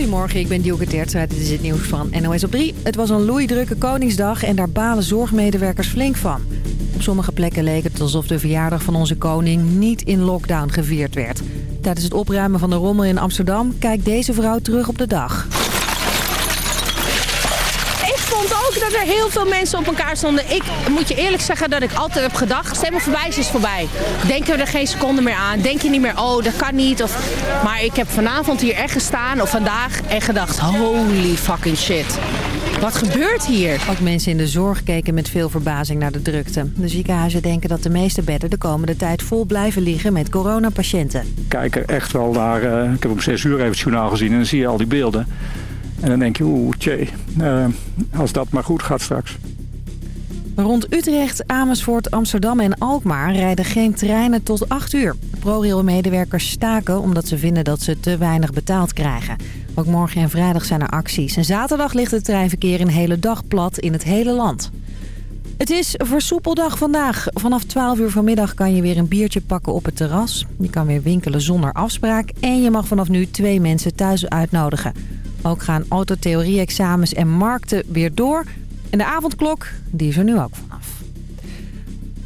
Goedemorgen, ik ben Dielke Teertstra. Dit is het nieuws van NOS op 3. Het was een loeidrukke Koningsdag en daar balen zorgmedewerkers flink van. Op sommige plekken leek het alsof de verjaardag van onze koning niet in lockdown gevierd werd. Tijdens het opruimen van de rommel in Amsterdam kijkt deze vrouw terug op de dag ook dat er heel veel mensen op elkaar stonden. Ik moet je eerlijk zeggen dat ik altijd heb gedacht, stemmen voorbij is voorbij. Denken we er geen seconde meer aan. Denk je niet meer, oh dat kan niet. Of... Maar ik heb vanavond hier echt gestaan, of vandaag, en gedacht, holy fucking shit. Wat gebeurt hier? Ook mensen in de zorg keken met veel verbazing naar de drukte. De ziekenhuizen denken dat de meeste bedden de komende tijd vol blijven liggen met coronapatiënten. Kijk er echt wel naar, uh, ik heb om zes uur even het journaal gezien en dan zie je al die beelden. En dan denk je, oeh, tjee, uh, als dat maar goed gaat straks. Rond Utrecht, Amersfoort, Amsterdam en Alkmaar rijden geen treinen tot 8 uur. ProRail-medewerkers staken omdat ze vinden dat ze te weinig betaald krijgen. Ook morgen en vrijdag zijn er acties. En zaterdag ligt het treinverkeer een hele dag plat in het hele land. Het is versoepeldag vandaag. Vanaf 12 uur vanmiddag kan je weer een biertje pakken op het terras. Je kan weer winkelen zonder afspraak. En je mag vanaf nu twee mensen thuis uitnodigen. Ook gaan autotheorie-examens en markten weer door. En de avondklok, die is er nu ook vanaf.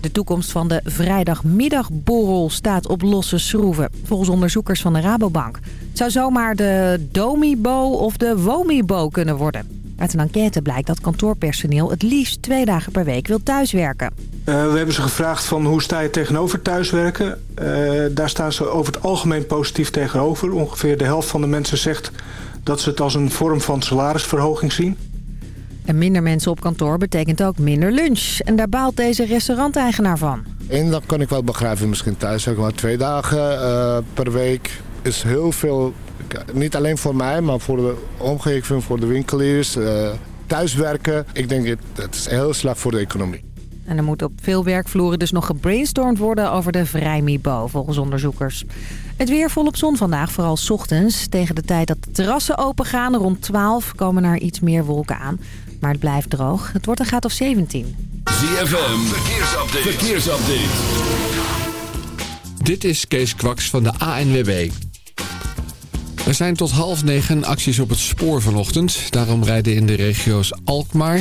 De toekomst van de vrijdagmiddagborrel staat op losse schroeven. Volgens onderzoekers van de Rabobank. Het zou zomaar de Domibo of de Womibo kunnen worden. Uit een enquête blijkt dat kantoorpersoneel het liefst twee dagen per week wil thuiswerken. Uh, we hebben ze gevraagd van hoe sta je tegenover thuiswerken. Uh, daar staan ze over het algemeen positief tegenover. Ongeveer de helft van de mensen zegt dat ze het als een vorm van salarisverhoging zien. En minder mensen op kantoor betekent ook minder lunch. En daar baalt deze restauranteigenaar van. Eén dag kan ik wel begrijpen, misschien thuis, maar twee dagen uh, per week is heel veel. Niet alleen voor mij, maar voor de omgeving, voor de winkeliers. Uh, thuiswerken, ik denk dat het is heel slecht voor de economie. En er moet op veel werkvloeren dus nog gebrainstormd worden over de vrijmibo, volgens onderzoekers. Het weer volop zon vandaag, vooral s ochtends. Tegen de tijd dat de terrassen open gaan, rond 12, komen er iets meer wolken aan. Maar het blijft droog. Het wordt een graad of 17. ZFM, verkeersupdate. verkeersupdate. Dit is Kees Kwaks van de ANWB. Er zijn tot half negen acties op het spoor vanochtend. Daarom rijden in de regio's Alkmaar,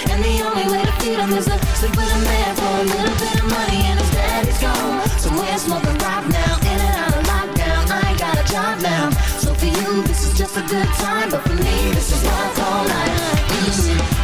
The only way to feed him is to sleep with a man for a little bit of money and his daddy's gone. Somewhere smoking rock now, in and out of lockdown. I ain't got a job now. So for you, this is just a good time, but for me, this is I call life. Mm.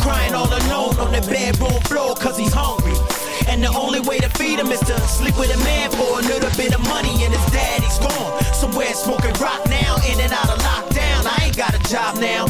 Crying all alone on the bedroom floor cause he's hungry. And the only way to feed him is to sleep with a man for a little bit of money and his daddy's gone. Somewhere smoking rock now, in and out of lockdown. I ain't got a job now.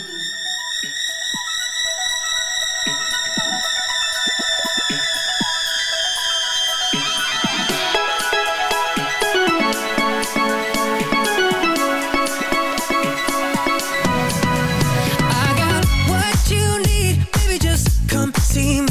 Just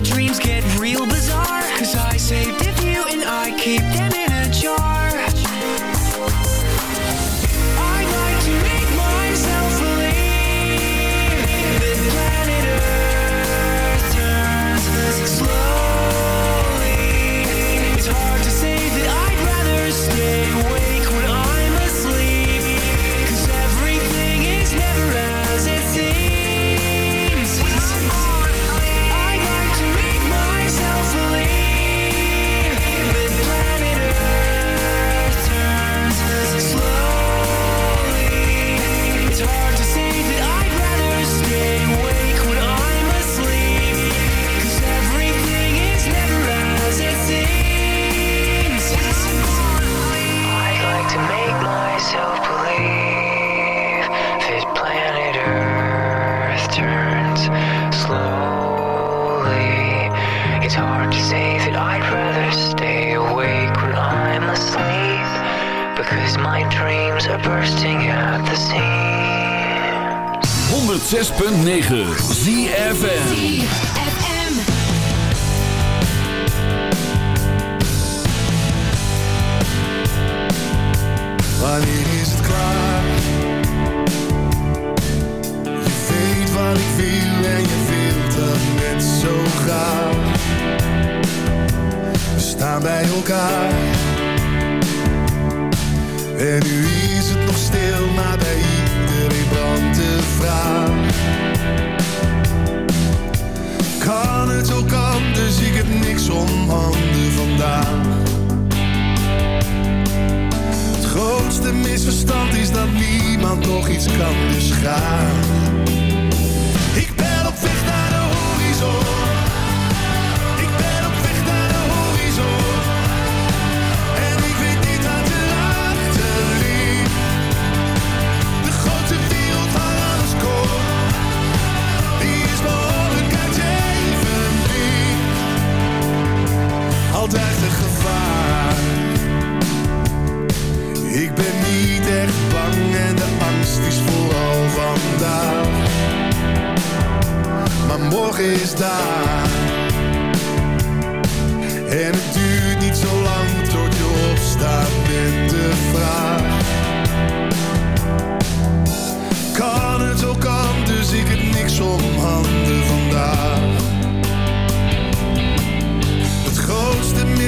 dreams get real bizarre. Cause I saved a few and I keep them dreams are bursting at the seams. 106.9 ZFN Wanneer is het klaar? Je weet wat ik wil en je wilt dat net zo graag. We staan bij elkaar. En nu stil, maar bij iedereen brandt de vraag. Kan het ook anders? Ik heb niks om handen vandaag. Het grootste misverstand is dat niemand nog iets kan, dus. Altijd een gevaar. Ik ben niet echt bang en de angst is vooral vandaag. Maar morgen is daar. En het duurt niet zo lang tot je opstaat met de vraag. Kan het ook anders, ik heb niks om handen vandaag.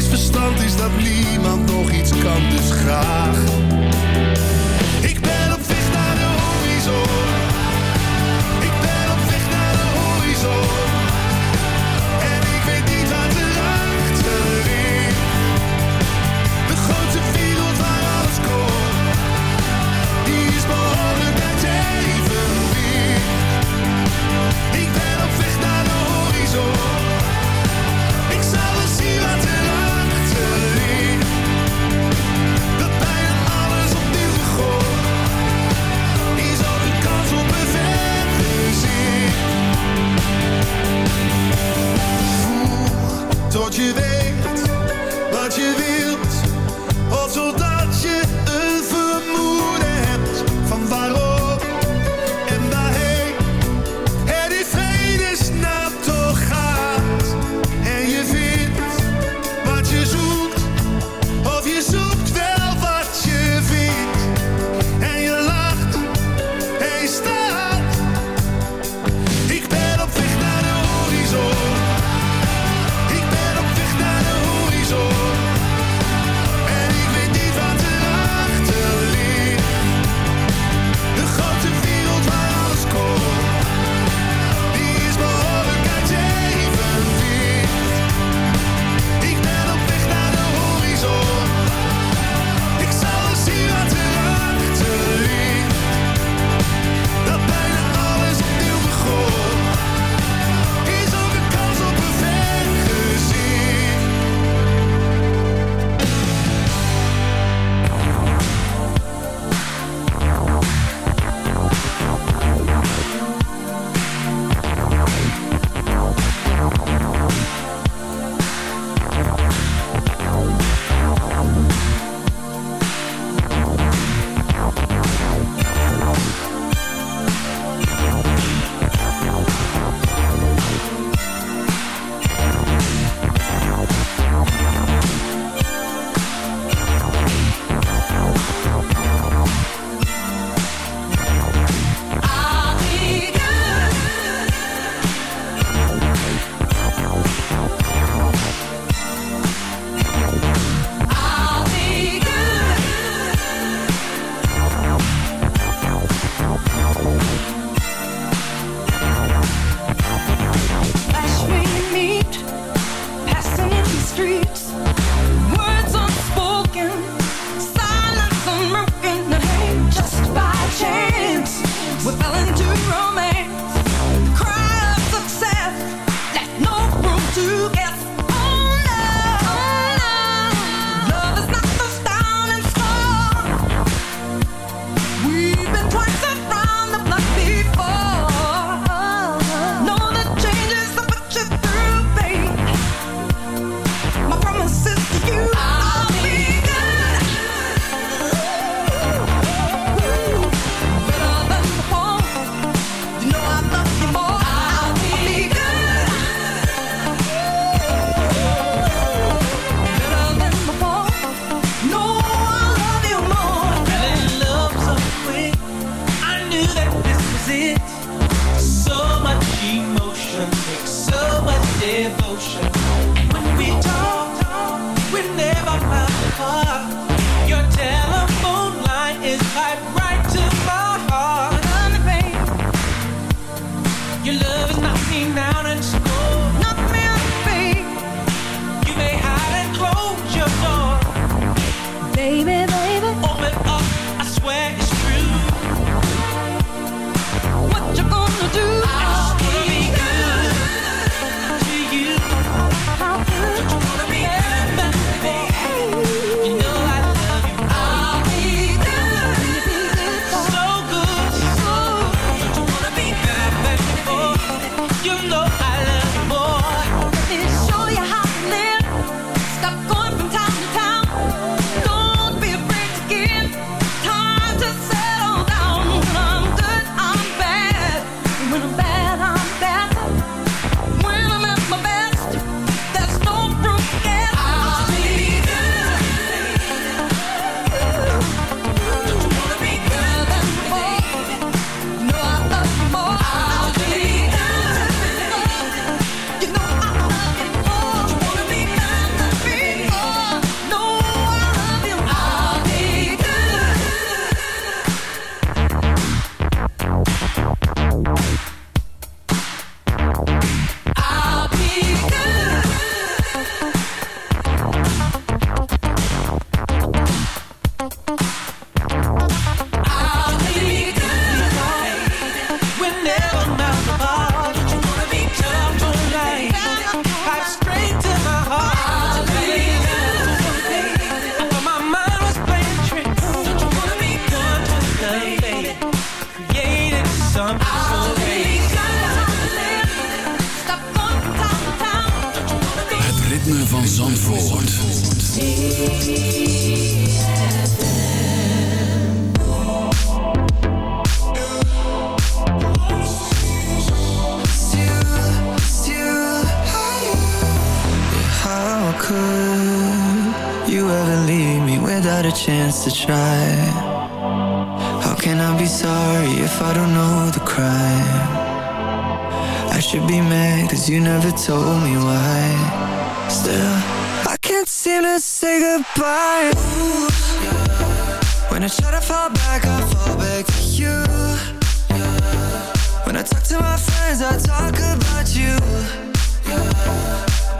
Misverstand is dat niemand nog iets kan, dus graag. Je weet wat je wilt.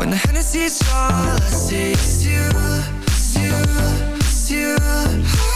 When the Hennessy's all I see is you, it's you, it's you.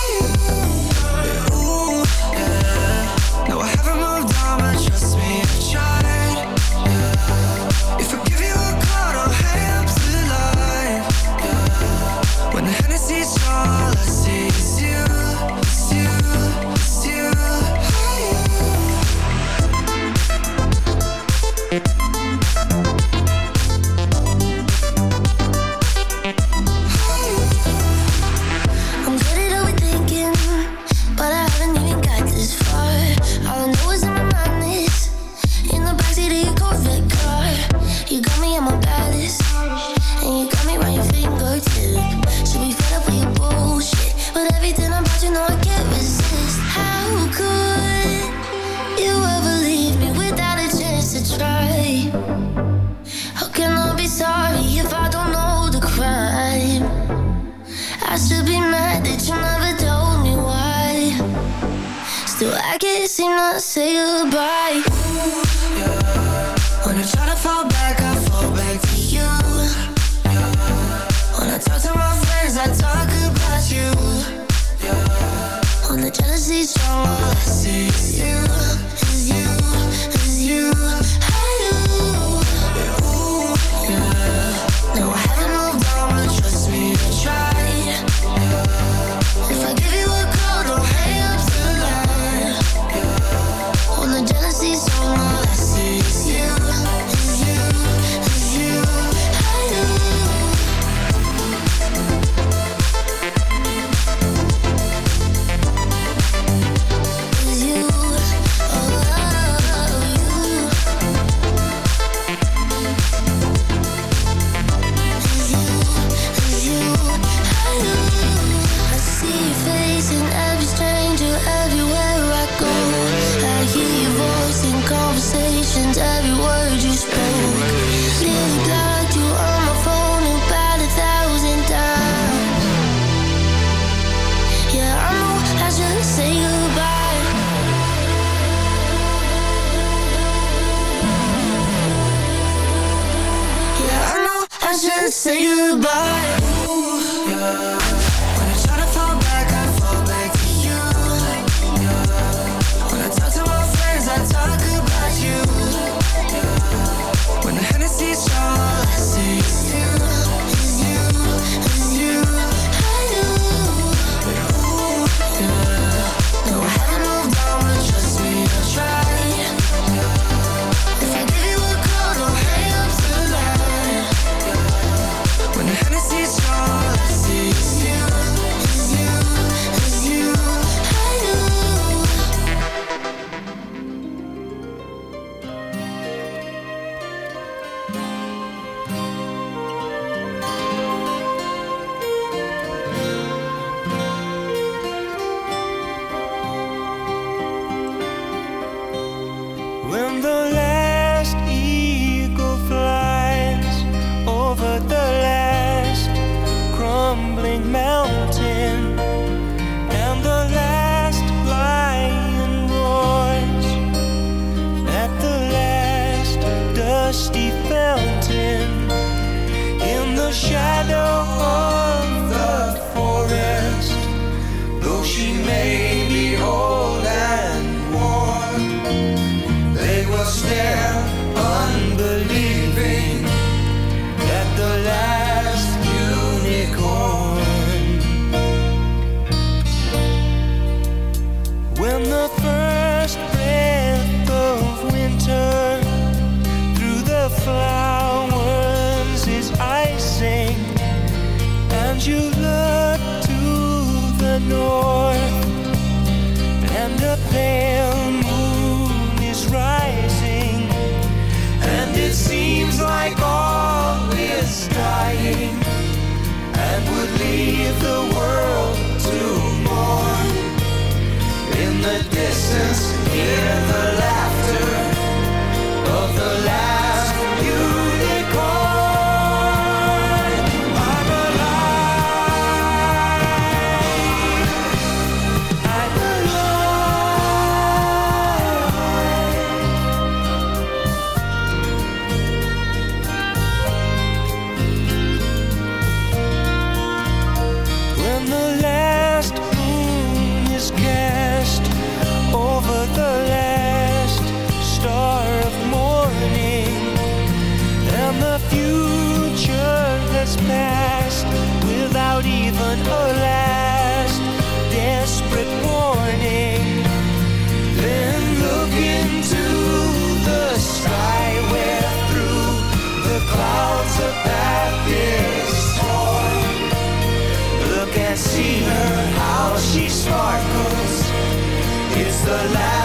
The last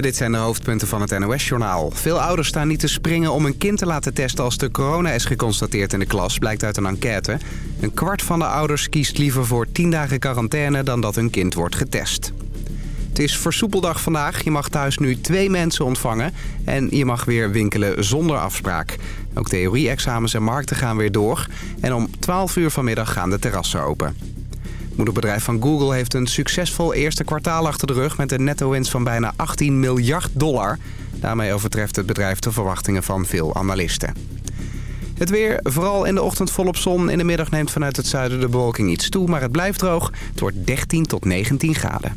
Goedemorgen, dit zijn de hoofdpunten van het NOS-journaal. Veel ouders staan niet te springen om een kind te laten testen als de corona is geconstateerd in de klas, blijkt uit een enquête. Een kwart van de ouders kiest liever voor 10 dagen quarantaine dan dat hun kind wordt getest. Het is versoepeldag vandaag. Je mag thuis nu twee mensen ontvangen en je mag weer winkelen zonder afspraak. Ook theorie-examens en markten gaan weer door. En om 12 uur vanmiddag gaan de terrassen open. Het moederbedrijf van Google heeft een succesvol eerste kwartaal achter de rug... met een netto-winst van bijna 18 miljard dollar. Daarmee overtreft het bedrijf de verwachtingen van veel analisten. Het weer, vooral in de ochtend volop zon. In de middag neemt vanuit het zuiden de bewolking iets toe, maar het blijft droog. Het wordt 13 tot 19 graden.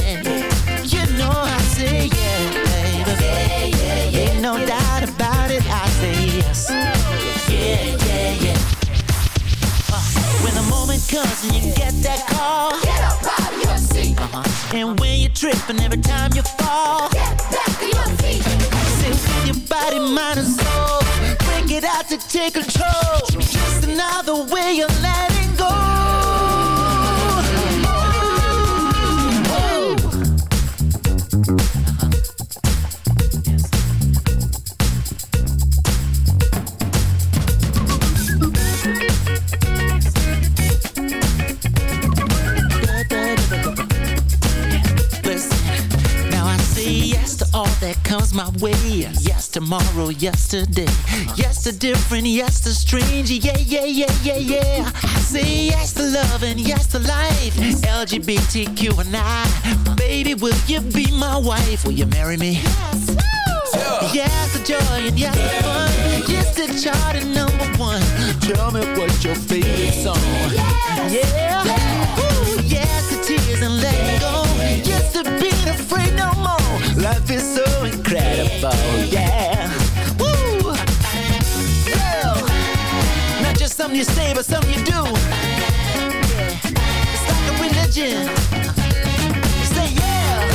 Comes and you get that call. Get up out of your seat. Uh-huh. And when you trip and every time you fall. Get back to your feet. Say your body, mind and soul. Break it out to take control. Just another way you're letting that comes my way. Yes, tomorrow, yesterday. Yes to different, yes to strange. Yeah, yeah, yeah, yeah, yeah. I say yes to love and yes to life. LGBTQ and I. Baby, will you be my wife? Will you marry me? Yes. Yes to joy and yes to fun. Yes to chart and number one. Tell me what's your favorite song. Yeah. Ooh, yes to tears and letting go. Yes to being afraid no more. Life is so incredible. Yeah. Woo. Yeah. Not just something you say, but something you do. It's like a religion. Say yeah.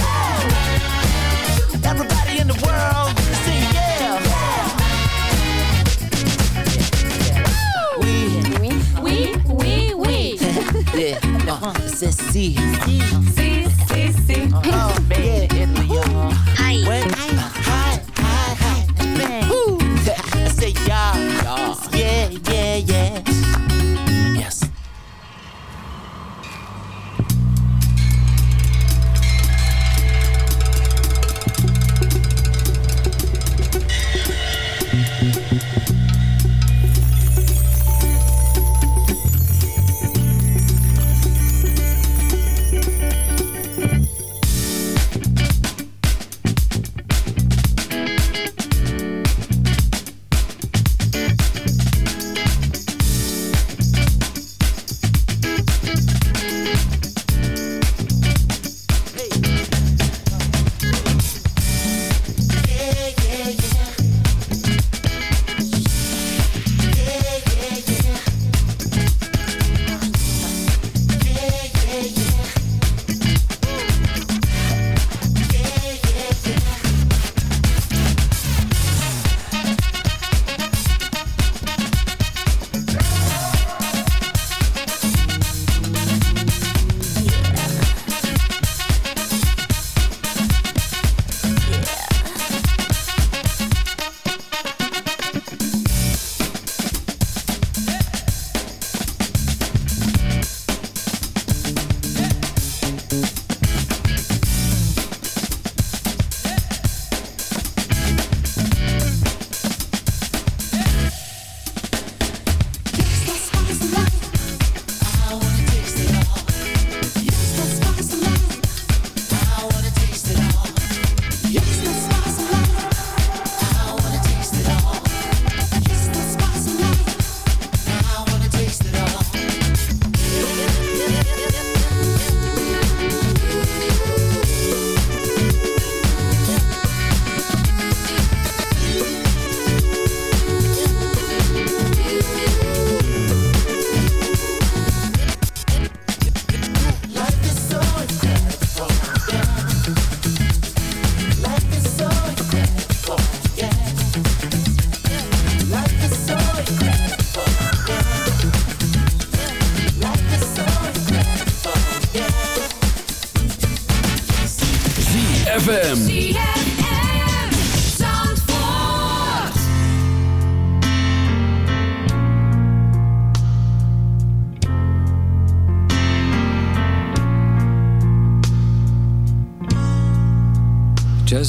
Everybody in the world, say yeah. Oui, oui, oui, oui. Yeah, uh, c'est si. Si, si, si. Oh, y'all. Hi.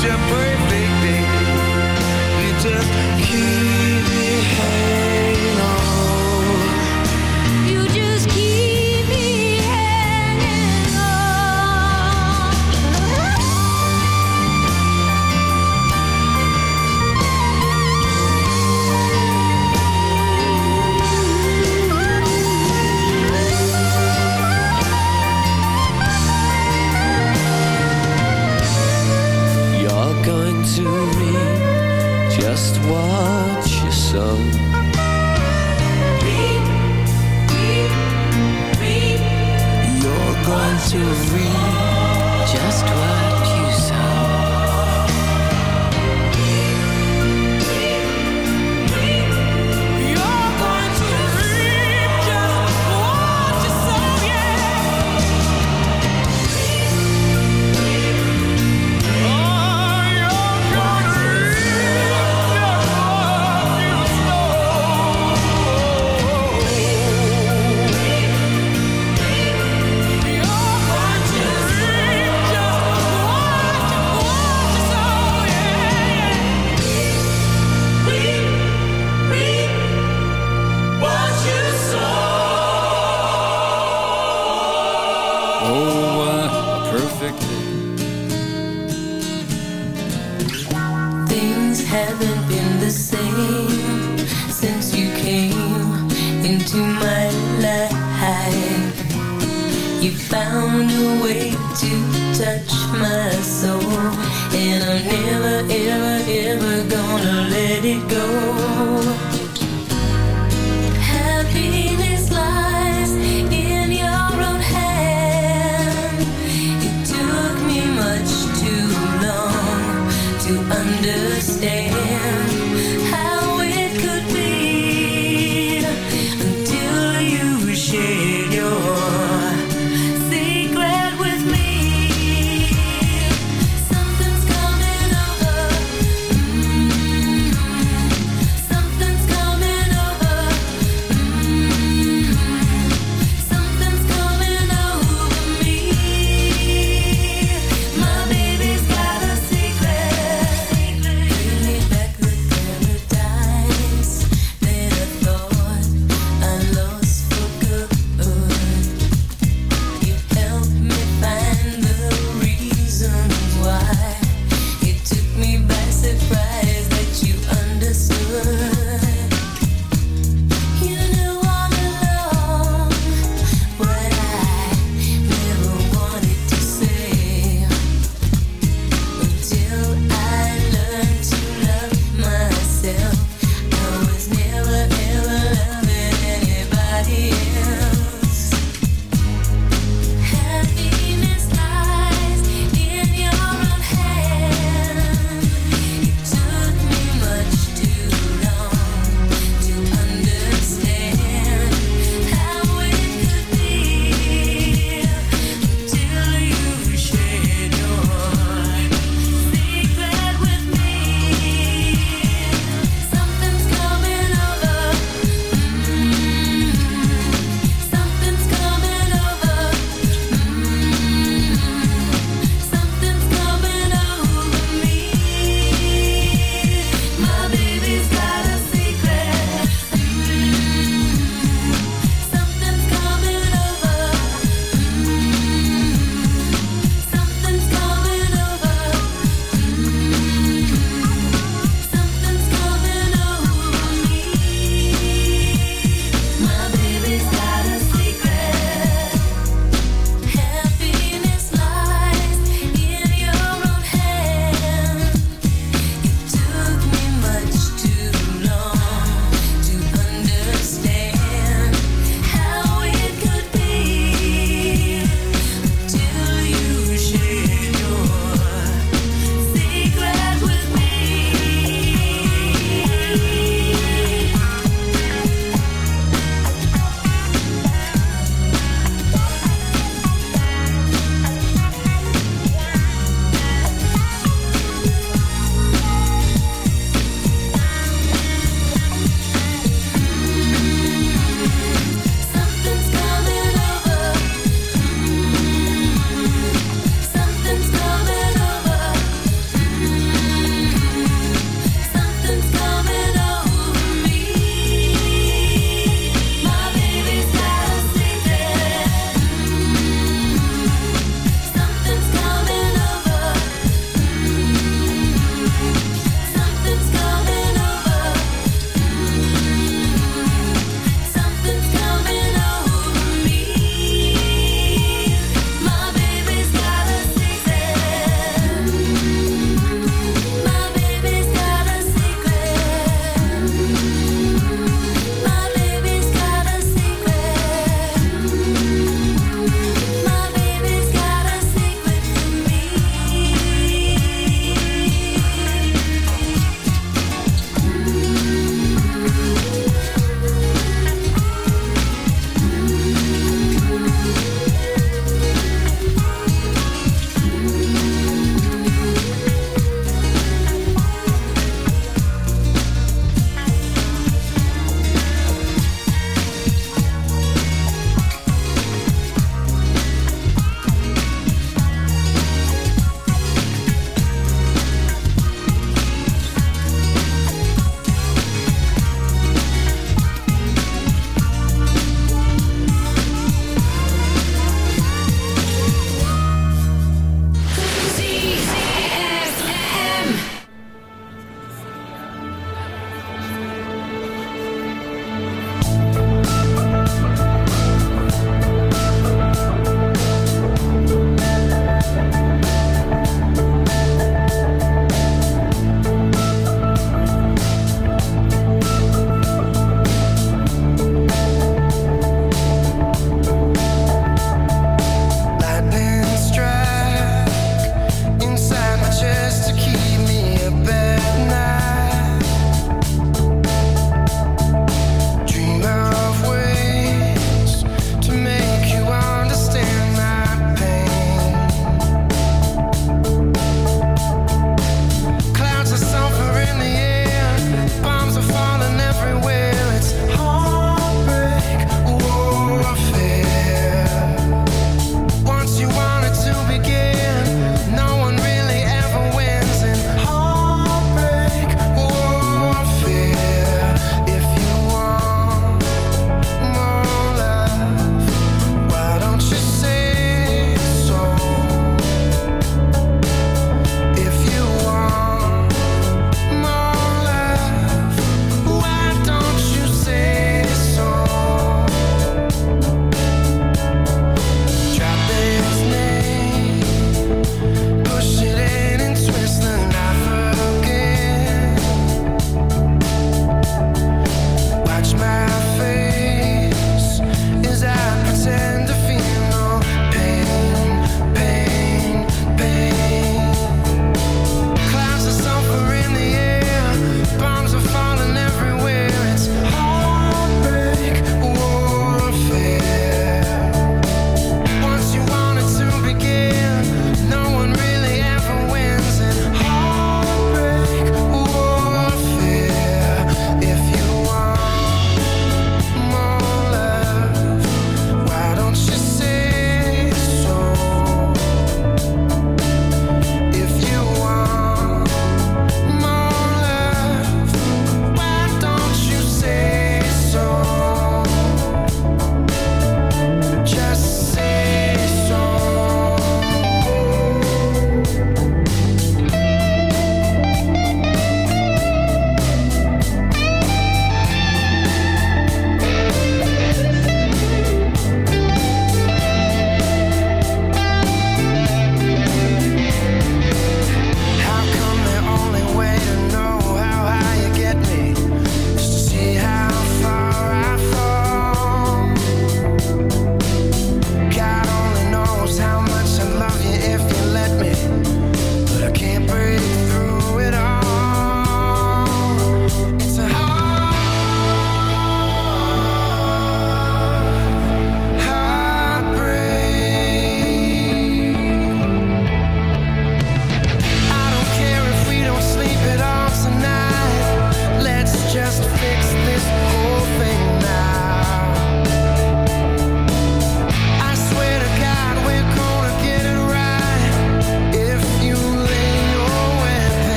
such a perfect day. You just